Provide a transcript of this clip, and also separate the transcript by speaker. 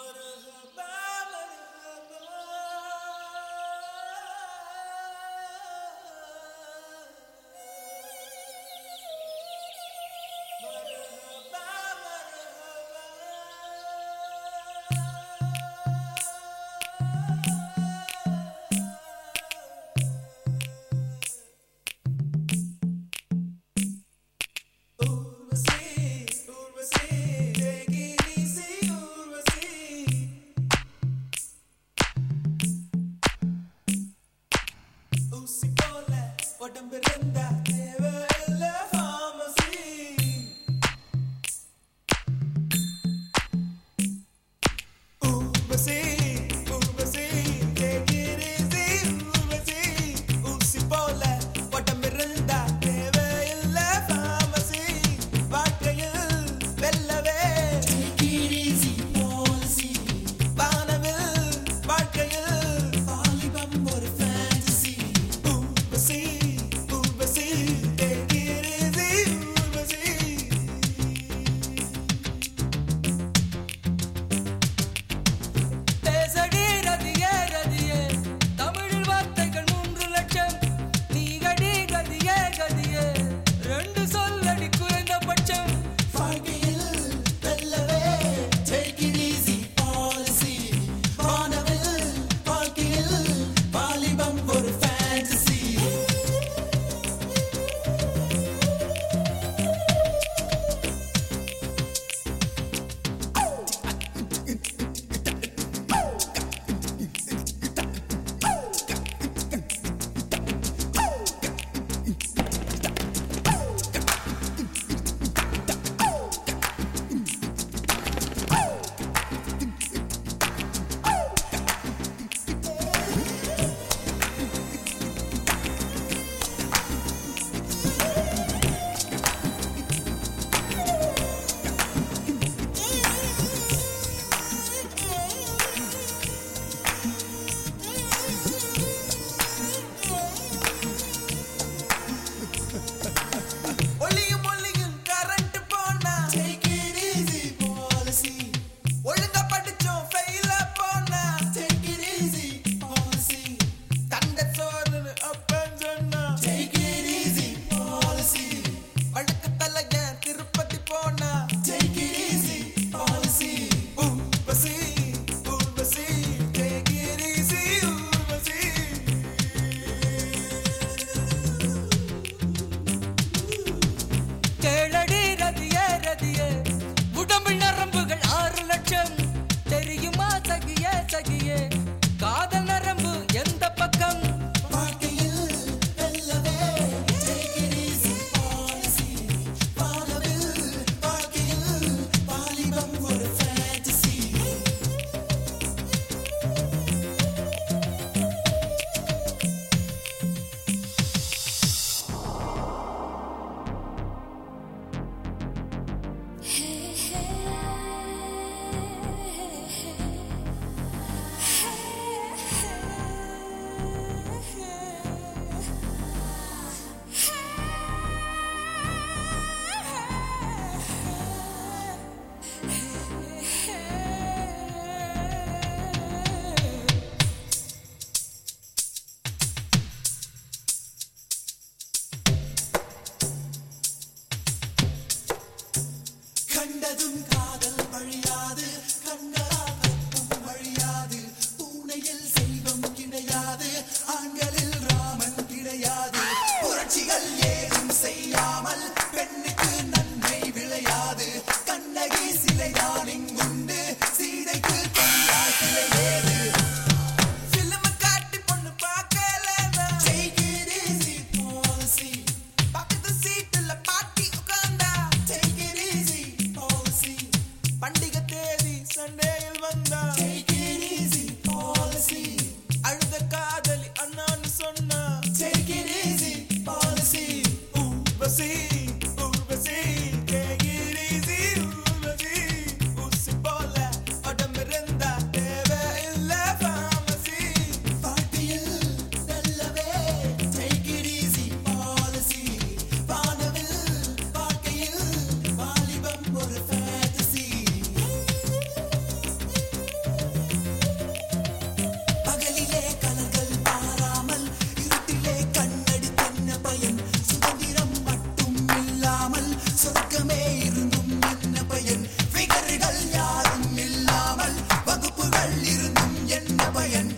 Speaker 1: مرحبا
Speaker 2: இருந்தும் என்ன பயன்